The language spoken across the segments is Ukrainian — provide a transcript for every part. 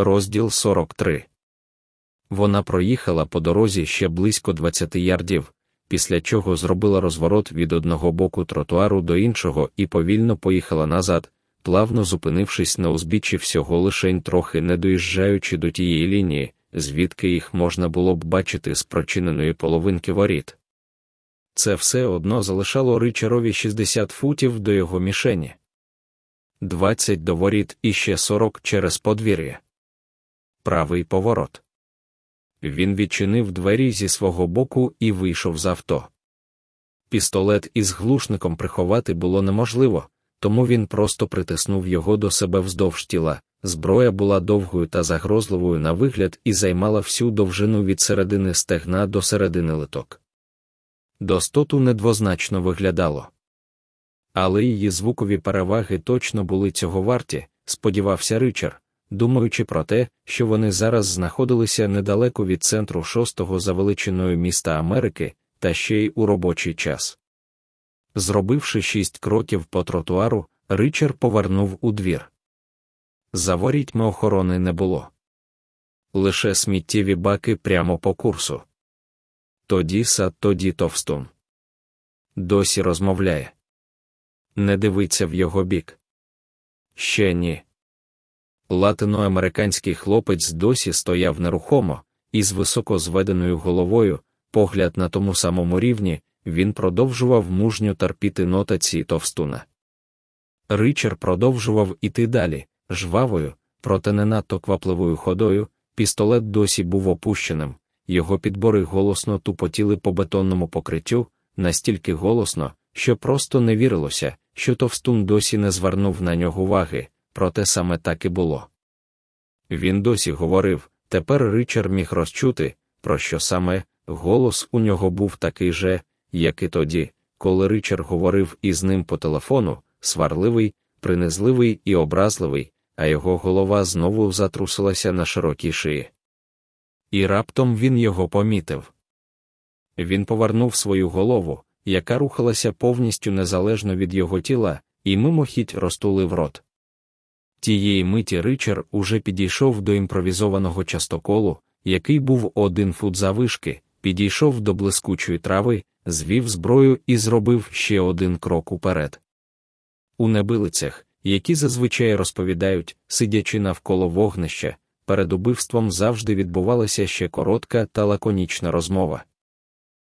Розділ 43 Вона проїхала по дорозі ще близько 20 ярдів, після чого зробила розворот від одного боку тротуару до іншого і повільно поїхала назад, плавно зупинившись на узбіччі всього лишень трохи не доїжджаючи до тієї лінії, звідки їх можна було б бачити з прочиненої половинки воріт. Це все одно залишало Ричарові 60 футів до його мішені. 20 до воріт і ще 40 через подвір'я. Правий поворот. Він відчинив двері зі свого боку і вийшов з авто. Пістолет із глушником приховати було неможливо, тому він просто притиснув його до себе вздовж тіла. Зброя була довгою та загрозливою на вигляд і займала всю довжину від середини стегна до середини литок. Достоту недвозначно виглядало. Але її звукові переваги точно були цього варті, сподівався Ричард, думаючи про те, що вони зараз знаходилися недалеко від центру шостого за величиною міста Америки, та ще й у робочий час. Зробивши шість кроків по тротуару, Ричард повернув у двір. За ворітьми охорони не було. Лише сміттєві баки прямо по курсу. Тоді сад, тоді товстун. Досі розмовляє. Не дивиться в його бік. Ще ні. Латиноамериканський хлопець досі стояв нерухомо, і з високо зведеною головою, погляд на тому самому рівні, він продовжував мужньо терпіти нотації товстуна. Ричард продовжував іти далі, жвавою, проте не надто квапливою ходою, пістолет досі був опущеним, його підбори голосно тупотіли по бетонному покриттю, настільки голосно, що просто не вірилося, що товстун досі не звернув на нього уваги, проте саме так і було. Він досі говорив, тепер Ричард міг розчути, про що саме голос у нього був такий же, як і тоді, коли Ричард говорив із ним по телефону, сварливий, принизливий і образливий, а його голова знову затрусилася на широкій шиї. І раптом він його помітив. Він повернув свою голову, яка рухалася повністю незалежно від його тіла, і мимохідь розтулив рот. Тієї миті Ричард уже підійшов до імпровізованого частоколу, який був один фут завишки, підійшов до блискучої трави, звів зброю і зробив ще один крок уперед. У небилицях, які зазвичай розповідають, сидячи навколо вогнища, перед убивством завжди відбувалася ще коротка та лаконічна розмова.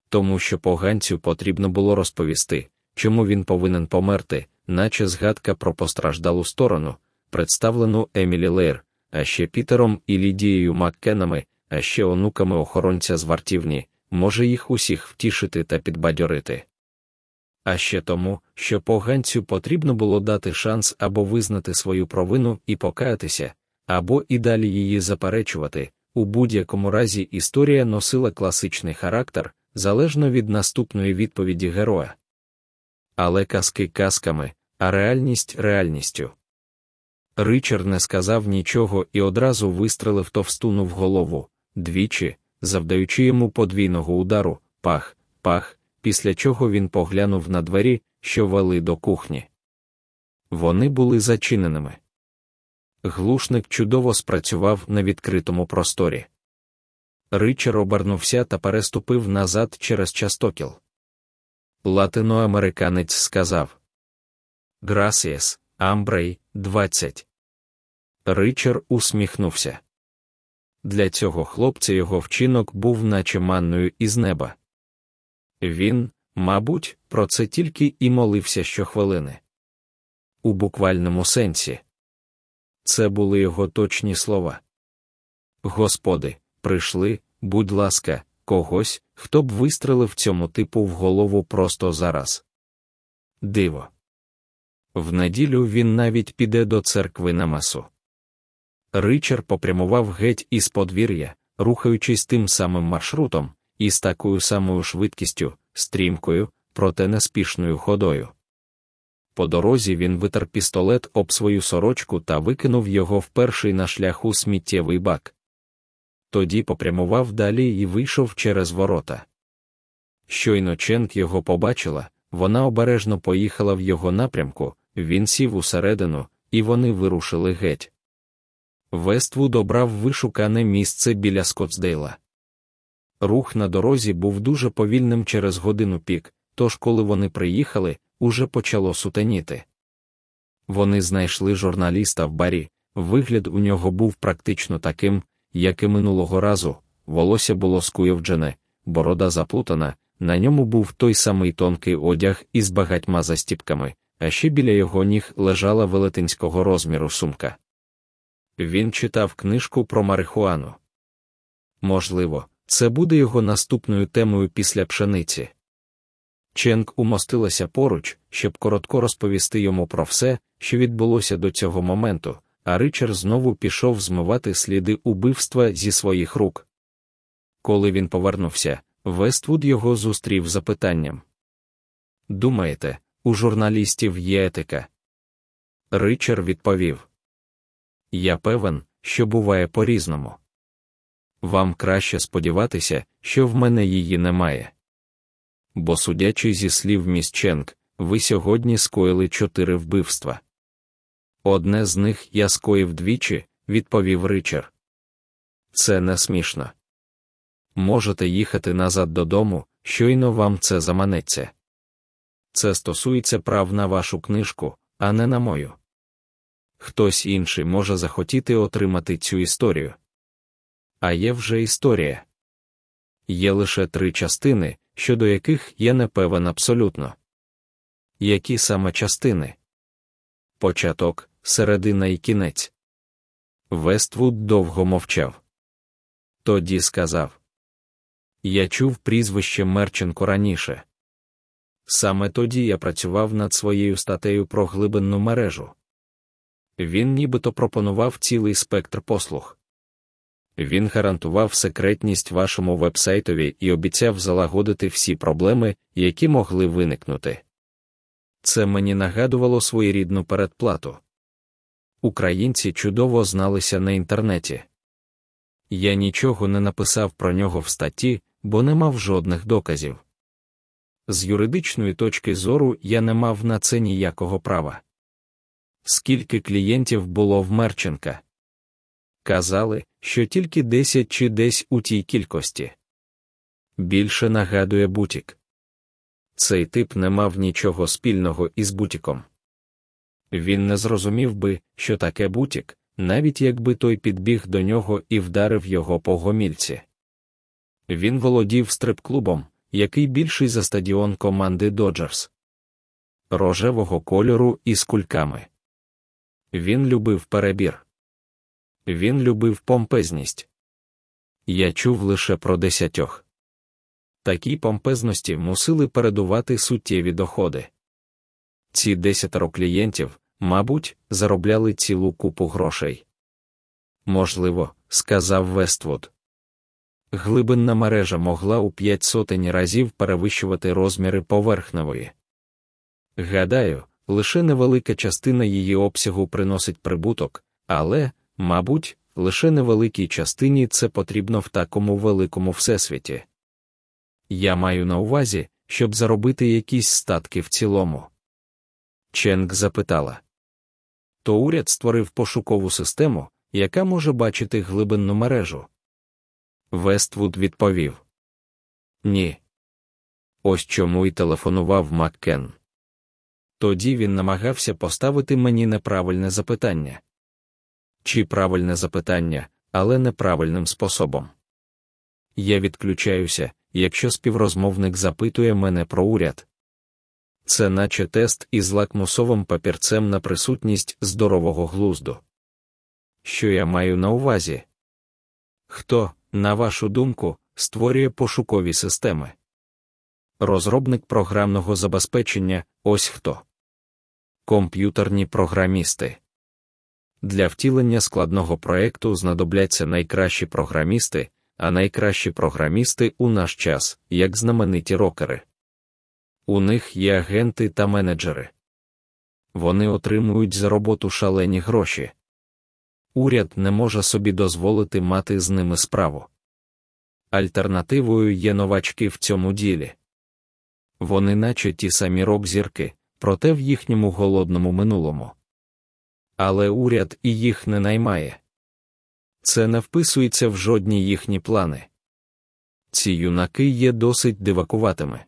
Тому що поганцю потрібно було розповісти, чому він повинен померти, наче згадка про постраждалу сторону, представлену Емілі Лейр, а ще Пітером і Лідією Маккенами, а ще онуками охоронця з вартівні, може їх усіх втішити та підбадьорити. А ще тому, що поганцю потрібно було дати шанс або визнати свою провину і покаятися, або і далі її заперечувати. У будь-якому разі історія носила класичний характер, залежно від наступної відповіді героя. Але казки казками, а реальність реальністю. Ричард не сказав нічого і одразу вистрелив товстуну в голову, двічі, завдаючи йому подвійного удару, пах, пах, після чого він поглянув на двері, що вели до кухні. Вони були зачиненими. Глушник чудово спрацював на відкритому просторі. Ричар обернувся та переступив назад через частокіл. Латиноамериканець сказав Грасіес, Амбрей, 20. Ричар усміхнувся. Для цього хлопця його вчинок був наче манною із неба. Він, мабуть, про це тільки і молився щохвилини. У буквальному сенсі. Це були його точні слова. Господи, прийшли, будь ласка, когось, хто б вистрелив цьому типу в голову просто зараз. Диво. В неділю він навіть піде до церкви на масу. Ричард попрямував геть із подвір'я, рухаючись тим самим маршрутом, і з такою самою швидкістю, стрімкою, проте неспішною ходою. По дорозі він витер пістолет об свою сорочку та викинув його в перший на шляху сміттєвий бак. Тоді попрямував далі і вийшов через ворота. Щойно Ченк його побачила, вона обережно поїхала в його напрямку, він сів усередину, і вони вирушили геть. Вествуд обрав вишукане місце біля Скотсдейла. Рух на дорозі був дуже повільним через годину пік, тож, коли вони приїхали, уже почало сутеніти. Вони знайшли журналіста в барі, вигляд у нього був практично таким, як і минулого разу, волосся було скуйовджене, борода заплутана, на ньому був той самий тонкий одяг із багатьма застіпками, а ще біля його ніг лежала велетинського розміру сумка. Він читав книжку про марихуану. Можливо, це буде його наступною темою після пшениці. Ченк умостилася поруч, щоб коротко розповісти йому про все, що відбулося до цього моменту, а Ричард знову пішов змивати сліди убивства зі своїх рук. Коли він повернувся, Вествуд його зустрів запитанням. Думаєте, у журналістів є етика? Ричард відповів. Я певен, що буває по-різному. Вам краще сподіватися, що в мене її немає. Бо, судячи зі слів міс Ченк, ви сьогодні скоїли чотири вбивства. Одне з них я скоїв двічі, відповів Ричард. Це не смішно. Можете їхати назад додому, щойно вам це заманеться. Це стосується прав на вашу книжку, а не на мою. Хтось інший може захотіти отримати цю історію. А є вже історія. Є лише три частини, щодо яких я не певен абсолютно. Які саме частини? Початок, середина і кінець. Вествуд довго мовчав. Тоді сказав Я чув прізвище Мерченко раніше. Саме тоді я працював над своєю статтею про глибинну мережу. Він нібито пропонував цілий спектр послуг. Він гарантував секретність вашому вебсайтові і обіцяв залагодити всі проблеми, які могли виникнути. Це мені нагадувало своєрідну передплату. Українці чудово зналися на інтернеті. Я нічого не написав про нього в статті, бо не мав жодних доказів. З юридичної точки зору я не мав на це ніякого права. Скільки клієнтів було в Мерченка? Казали, що тільки 10 чи десь у тій кількості. Більше нагадує бутік. Цей тип не мав нічого спільного із бутіком. Він не зрозумів би, що таке бутік, навіть якби той підбіг до нього і вдарив його по гомільці. Він володів стрип-клубом, який більший за стадіон команди Доджерс, рожевого кольору із кульками. Він любив перебір. Він любив помпезність. Я чув лише про десятьох. Такій помпезності мусили передувати суттєві доходи. Ці десятеро клієнтів, мабуть, заробляли цілу купу грошей. Можливо, сказав Вествуд. Глибинна мережа могла у п'ять сотень разів перевищувати розміри поверхневої. Гадаю, лише невелика частина її обсягу приносить прибуток, але, мабуть, лише невеликій частині це потрібно в такому великому всесвіті. Я маю на увазі, щоб заробити якісь статки в цілому. Ченк запитала. То уряд створив пошукову систему, яка може бачити глибинну мережу. Вествуд відповів Ні. Ось чому й телефонував Маккен. Тоді він намагався поставити мені неправильне запитання. Чи правильне запитання, але неправильним способом. Я відключаюся, якщо співрозмовник запитує мене про уряд. Це наче тест із лакмусовим папірцем на присутність здорового глузду. Що я маю на увазі? Хто, на вашу думку, створює пошукові системи? Розробник програмного забезпечення ось хто. Комп'ютерні програмісти. Для втілення складного проекту знадобляться найкращі програмісти, а найкращі програмісти у наш час, як знамениті рокери. У них є агенти та менеджери. Вони отримують за роботу шалені гроші. Уряд не може собі дозволити мати з ними справу. Альтернативою є новачки в цьому ділі. Вони, наче ті самі рок-зірки, проте в їхньому голодному минулому. Але уряд і їх не наймає. це не вписується в жодні їхні плани. Ці юнаки є досить дивакуватими.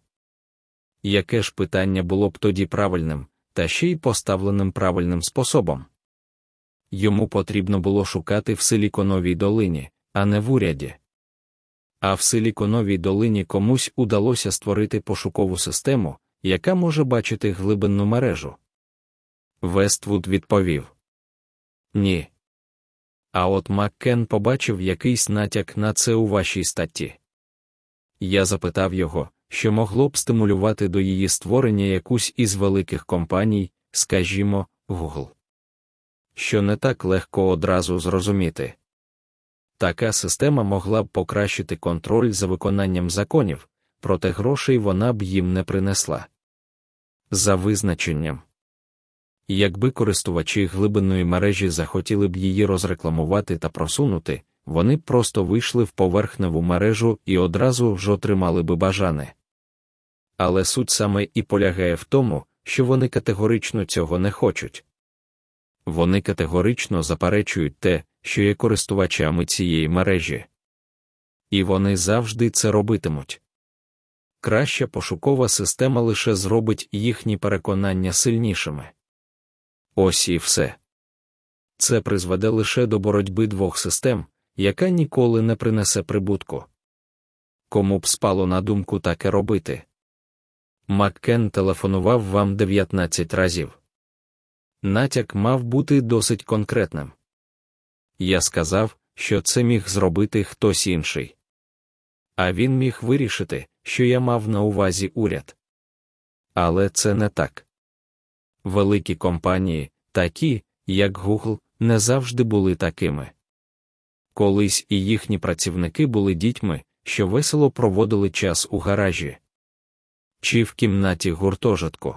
Яке ж питання було б тоді правильним, та ще й поставленим правильним способом? Йому потрібно було шукати в Силіконовій долині, а не в уряді. А в Силіконовій долині комусь удалося створити пошукову систему, яка може бачити глибинну мережу. Вествуд відповів Ні. А от Маккен побачив якийсь натяк на це у вашій статті. Я запитав його, що могло б стимулювати до її створення якусь із великих компаній, скажімо, Google. Що не так легко одразу зрозуміти. Така система могла б покращити контроль за виконанням законів, проте грошей вона б їм не принесла. За визначенням. Якби користувачі глибинної мережі захотіли б її розрекламувати та просунути, вони б просто вийшли в поверхневу мережу і одразу ж отримали би бажане. Але суть саме і полягає в тому, що вони категорично цього не хочуть. Вони категорично заперечують те, що є користувачами цієї мережі. І вони завжди це робитимуть. Краща пошукова система лише зробить їхні переконання сильнішими. Ось і все. Це призведе лише до боротьби двох систем, яка ніколи не принесе прибутку. Кому б спало на думку таке робити? Маккен телефонував вам 19 разів. Натяк мав бути досить конкретним. Я сказав, що це міг зробити хтось інший. А він міг вирішити, що я мав на увазі уряд. Але це не так. Великі компанії, такі, як Google, не завжди були такими. Колись і їхні працівники були дітьми, що весело проводили час у гаражі чи в кімнаті гуртожитку.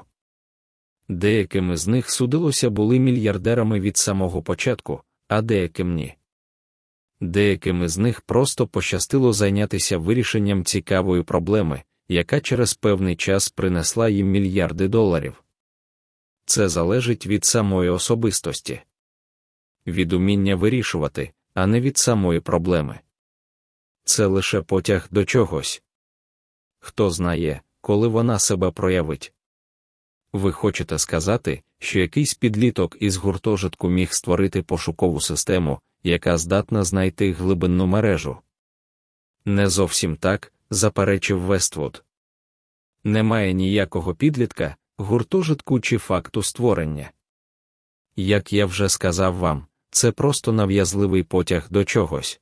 Деякими з них судилося були мільярдерами від самого початку, а деяким ні. Деяким з них просто пощастило зайнятися вирішенням цікавої проблеми, яка через певний час принесла їм мільярди доларів. Це залежить від самої особистості, від уміння вирішувати, а не від самої проблеми. Це лише потяг до чогось. Хто знає, коли вона себе проявить. Ви хочете сказати, що якийсь підліток із гуртожитку міг створити пошукову систему, яка здатна знайти глибинну мережу? Не зовсім так, заперечив Вествуд. Немає ніякого підлітка, гуртожитку чи факту створення. Як я вже сказав вам, це просто нав'язливий потяг до чогось.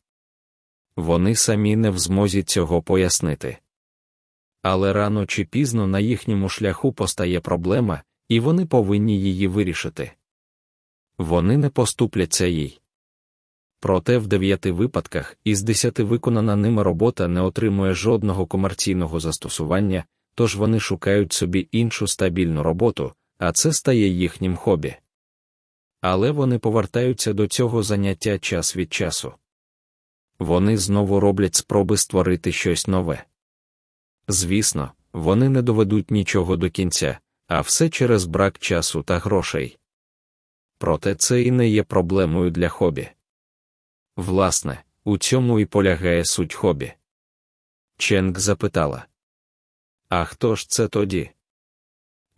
Вони самі не в змозі цього пояснити але рано чи пізно на їхньому шляху постає проблема, і вони повинні її вирішити. Вони не поступляться їй. Проте в дев'яти випадках із десяти виконана ними робота не отримує жодного комерційного застосування, тож вони шукають собі іншу стабільну роботу, а це стає їхнім хобі. Але вони повертаються до цього заняття час від часу. Вони знову роблять спроби створити щось нове. Звісно, вони не доведуть нічого до кінця, а все через брак часу та грошей. Проте це і не є проблемою для хобі. Власне, у цьому і полягає суть хобі. Ченк запитала А хто ж це тоді?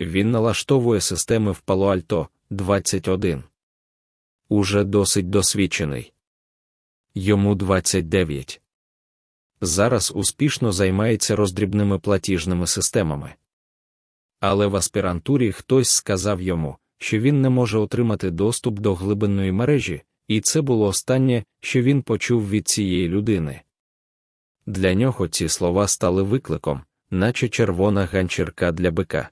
Він налаштовує системи в Пало-Альто 21. Уже досить досвідчений. Йому 29 зараз успішно займається роздрібними платіжними системами. Але в аспірантурі хтось сказав йому, що він не може отримати доступ до глибинної мережі, і це було останнє, що він почув від цієї людини. Для нього ці слова стали викликом, наче червона ганчірка для бика,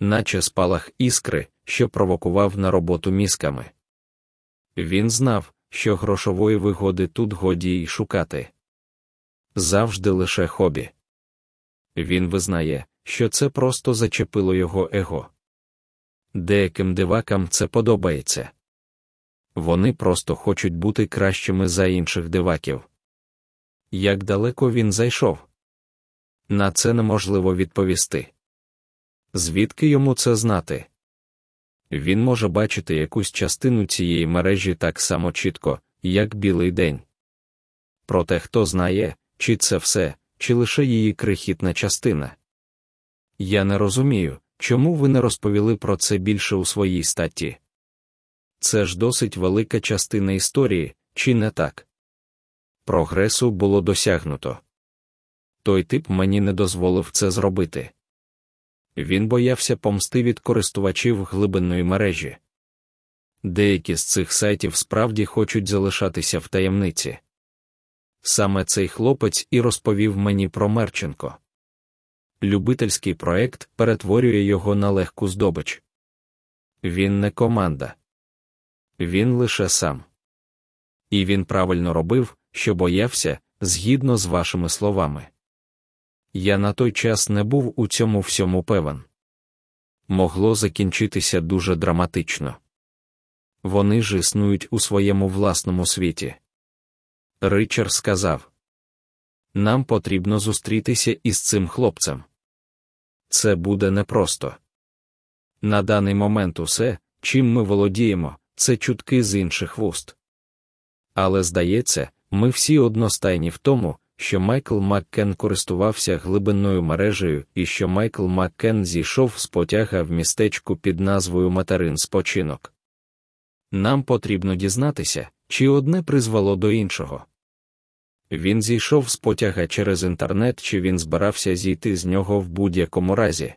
наче спалах іскри, що провокував на роботу мізками. Він знав, що грошової вигоди тут годі й шукати завжди лише хобі. Він визнає, що це просто зачепило його его. Деяким дивакам це подобається. Вони просто хочуть бути кращими за інших диваків. Як далеко він зайшов? На це неможливо відповісти. Звідки йому це знати? Він може бачити якусь частину цієї мережі так само чітко, як білий день. Проте хто знає, чи це все, чи лише її крихітна частина. Я не розумію, чому ви не розповіли про це більше у своїй статті. Це ж досить велика частина історії, чи не так? Прогресу було досягнуто. Той тип мені не дозволив це зробити. Він боявся помсти від користувачів глибинної мережі. Деякі з цих сайтів справді хочуть залишатися в таємниці. Саме цей хлопець і розповів мені про Мерченко. Любительський проект перетворює його на легку здобич. Він не команда, він лише сам. І він правильно робив, що боявся, згідно з вашими словами. Я на той час не був у цьому всьому певен. Могло закінчитися дуже драматично. Вони ж існують у своєму власному світі. Ричард сказав: Нам потрібно зустрітися із цим хлопцем. Це буде непросто. На даний момент усе, чим ми володіємо, це чутки з інших вуст. Але здається, ми всі одностайні в тому, що Майкл Маккен користувався глибинною мережею і що Майкл Маккен зійшов з потяга в містечку під назвою Материн спочинок. Нам потрібно дізнатися, чи одне призвело до іншого. Він зійшов з потяга через інтернет, чи він збирався зійти з нього в будь-якому разі.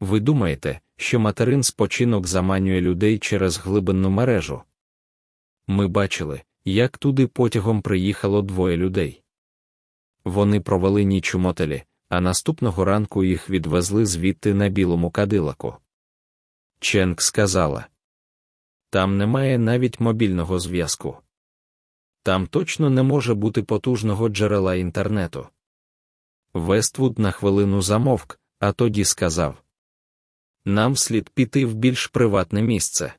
Ви думаєте, що материн спочинок заманює людей через глибинну мережу? Ми бачили, як туди потягом приїхало двоє людей. Вони провели ніч у мотелі, а наступного ранку їх відвезли звідти на білому кадилаку. Ченк сказала там немає навіть мобільного зв'язку. Там точно не може бути потужного джерела інтернету. Вествуд на хвилину замовк, а тоді сказав Нам слід піти в більш приватне місце.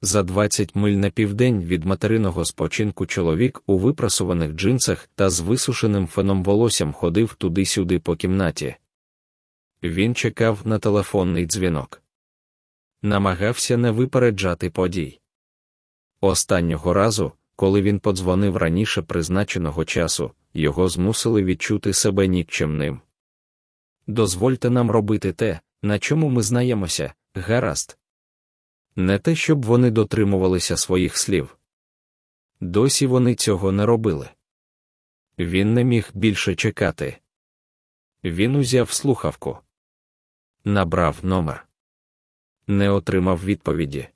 За 20 миль на південь від материного спочинку чоловік у випрасуваних джинсах та з висушеним феном волоссям ходив туди-сюди по кімнаті. Він чекав на телефонний дзвінок. Намагався не випереджати подій. Останнього разу, коли він подзвонив раніше призначеного часу, його змусили відчути себе нікчемним. Дозвольте нам робити те, на чому ми знаємося, гаразд. Не те, щоб вони дотримувалися своїх слів. Досі вони цього не робили. Він не міг більше чекати. Він узяв слухавку, набрав номер, не отримав відповіді.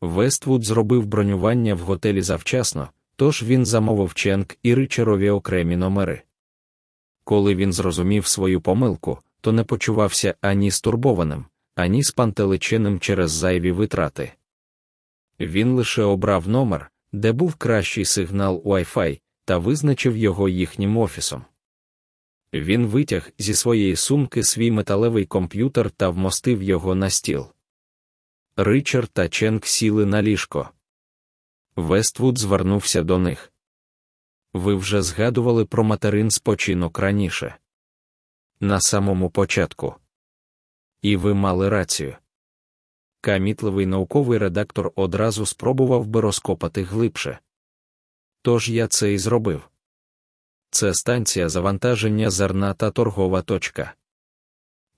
Вествуд зробив бронювання в готелі завчасно, тож він замовив Ченк і Ричарові окремі номери. Коли він зрозумів свою помилку, то не почувався ані стурбованим, ані спантеличеним через зайві витрати. Він лише обрав номер, де був кращий сигнал Wi-Fi, та визначив його їхнім офісом. Він витяг зі своєї сумки свій металевий комп'ютер та вмостив його на стіл. Ричард та Ченк сіли на ліжко. Вествуд звернувся до них. Ви вже згадували про материн спочинок раніше. На самому початку. І ви мали рацію. Камітливий науковий редактор одразу спробував би розкопати глибше. Тож я це і зробив. Це станція завантаження зерна та торгова точка.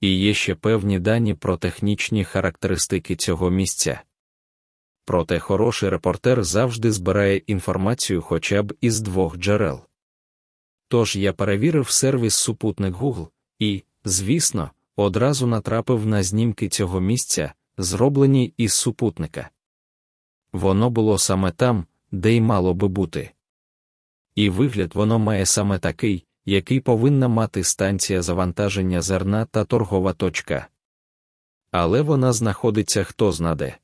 І є ще певні дані про технічні характеристики цього місця. Проте хороший репортер завжди збирає інформацію хоча б із двох джерел. Тож я перевірив сервіс супутник Google і, звісно, одразу натрапив на знімки цього місця, зроблені із супутника. Воно було саме там, де й мало би бути. І вигляд воно має саме такий, який повинна мати станція завантаження зерна та торгова точка. Але вона знаходиться хто знаде.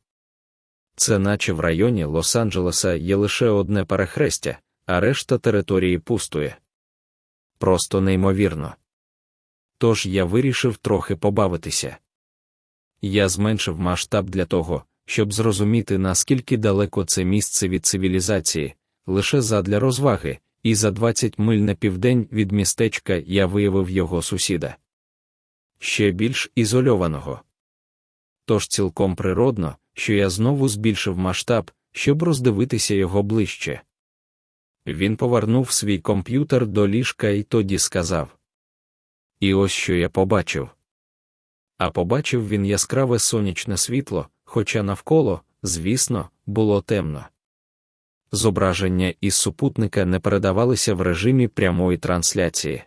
Це наче в районі Лос-Анджелеса є лише одне перехрестя, а решта території пустує. Просто неймовірно. Тож я вирішив трохи побавитися. Я зменшив масштаб для того, щоб зрозуміти, наскільки далеко це місце від цивілізації, лише задля розваги, і за 20 миль на південь від містечка я виявив його сусіда. Ще більш ізольованого. Тож цілком природно, що я знову збільшив масштаб, щоб роздивитися його ближче. Він повернув свій комп'ютер до ліжка і тоді сказав: І ось що я побачив. А побачив він яскраве сонячне світло, хоча навколо, звісно, було темно. Зображення із супутника не передавалися в режимі прямої трансляції,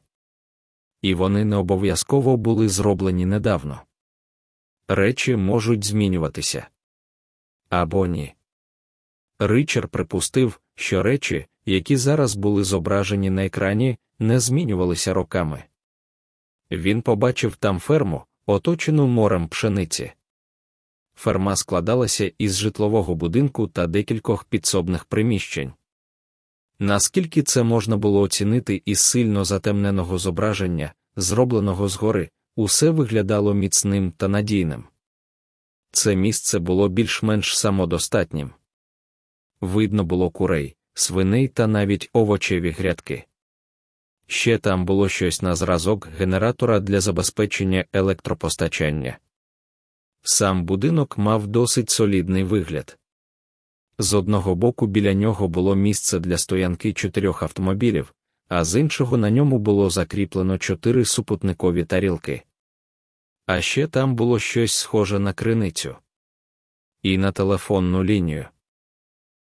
і вони не обов'язково були зроблені недавно. Речі можуть змінюватися або ні. Ричард припустив, що речі, які зараз були зображені на екрані, не змінювалися роками. Він побачив там ферму, оточену морем пшениці. Ферма складалася із житлового будинку та декількох підсобних приміщень. Наскільки це можна було оцінити із сильно затемненого зображення, зробленого згори, усе виглядало міцним та надійним. Це місце було більш-менш самодостатнім. Видно було курей, свиней та навіть овочеві грядки. Ще там було щось на зразок генератора для забезпечення електропостачання. Сам будинок мав досить солідний вигляд. З одного боку біля нього було місце для стоянки чотирьох автомобілів, а з іншого на ньому було закріплено чотири супутникові тарілки. А ще там було щось схоже на криницю. І на телефонну лінію.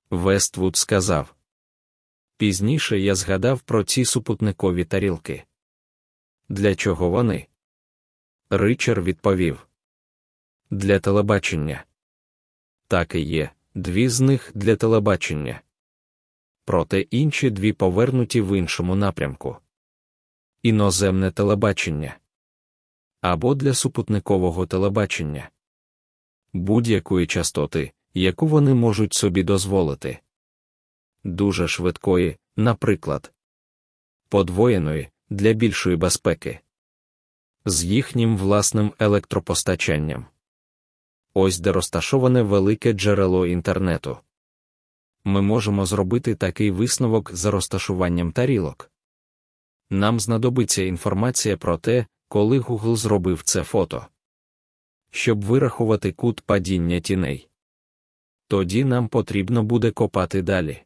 Вествуд сказав. Пізніше я згадав про ці супутникові тарілки. Для чого вони? Ричар відповів. Для телебачення. Так і є, дві з них для телебачення. Проте інші дві повернуті в іншому напрямку. Іноземне телебачення або для супутникового телебачення будь-якої частоти, яку вони можуть собі дозволити. Дуже швидкої, наприклад, подвоєної для більшої безпеки, з їхнім власним електропостачанням. Ось де розташоване велике джерело інтернету. Ми можемо зробити такий висновок за розташуванням тарілок. Нам знадобиться інформація про те, коли Google зробив це фото. Щоб вирахувати кут падіння тіней. Тоді нам потрібно буде копати далі.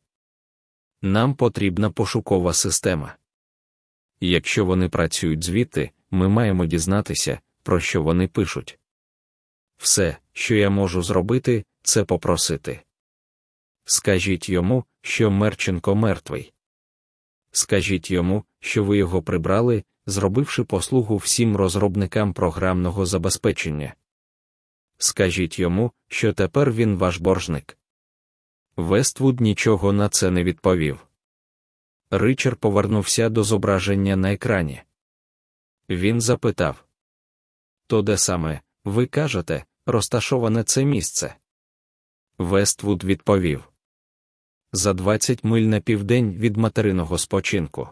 Нам потрібна пошукова система. Якщо вони працюють звідти, ми маємо дізнатися, про що вони пишуть. Все, що я можу зробити, це попросити. Скажіть йому, що Мерченко мертвий. Скажіть йому, що ви його прибрали, зробивши послугу всім розробникам програмного забезпечення. Скажіть йому, що тепер він ваш боржник. Вествуд нічого на це не відповів. Ричард повернувся до зображення на екрані. Він запитав: То де саме, ви кажете, розташоване це місце? Вествуд відповів: За 20 миль на південь від материного спочинку.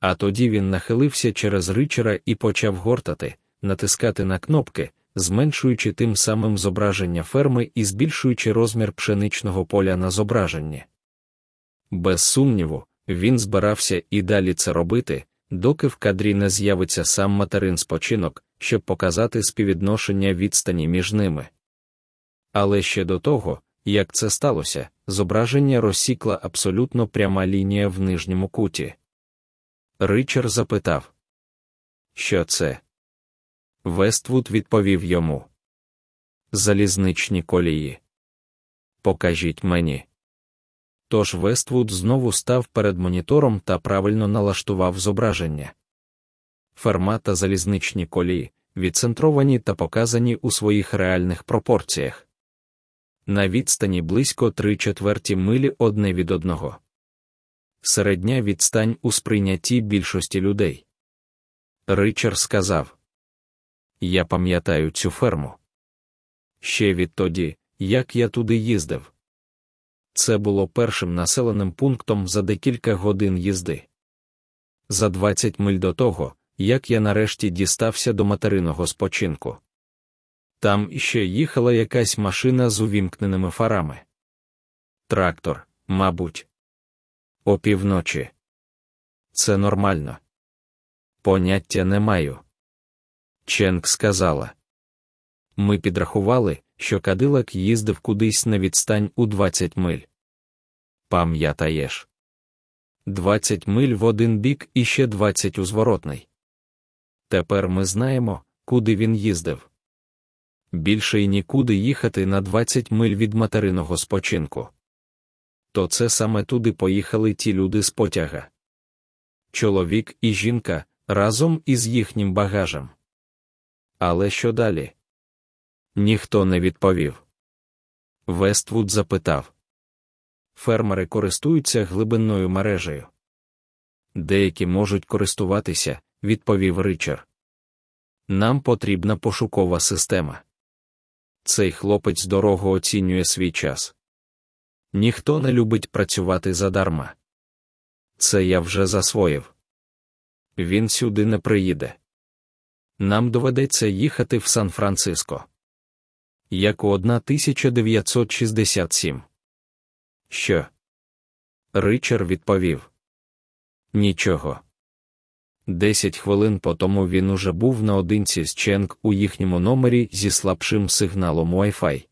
А тоді він нахилився через ричера і почав гортати, натискати на кнопки, зменшуючи тим самим зображення ферми і збільшуючи розмір пшеничного поля на зображенні. Без сумніву, він збирався і далі це робити, доки в кадрі не з'явиться сам материн спочинок, щоб показати співвідношення відстані між ними. Але ще до того, як це сталося, зображення розсікла абсолютно пряма лінія в нижньому куті. Ричард запитав, Що це? Вествуд відповів йому. Залізничні колії. Покажіть мені. Тож Вествуд знову став перед монітором та правильно налаштував зображення. Ферма та залізничні колії, відцентровані та показані у своїх реальних пропорціях. На відстані близько три четверті милі одне від одного середня відстань у сприйнятті більшості людей. Ричард сказав: Я пам'ятаю цю ферму. Ще відтоді, як я туди їздив. Це було першим населеним пунктом за декілька годин їзди. За 20 миль до того, як я нарешті дістався до материного спочинку. Там іще їхала якась машина з увімкненими фарами. Трактор, мабуть опівночі. Це нормально. Поняття не маю. Ченк сказала. Ми підрахували, що кадилак їздив кудись на відстань у 20 миль. Пам'ятаєш. 20 миль в один бік і ще 20 у зворотний. Тепер ми знаємо, куди він їздив. Більше й нікуди їхати на 20 миль від материного спочинку. То це саме туди поїхали ті люди з потяга. Чоловік і жінка разом із їхнім багажем. Але що далі? Ніхто не відповів. Вествуд запитав. Фермери користуються глибинною мережею. Деякі можуть користуватися, відповів Ричард. Нам потрібна пошукова система. Цей хлопець дорого оцінює свій час. Ніхто не любить працювати задарма. Це я вже засвоїв. Він сюди не приїде. Нам доведеться їхати в Сан-Франциско. Як у 1967. Що? Ричард відповів. Нічого. Десять хвилин по тому він уже був наодинці з Ченк у їхньому номері зі слабшим сигналом Wi-Fi.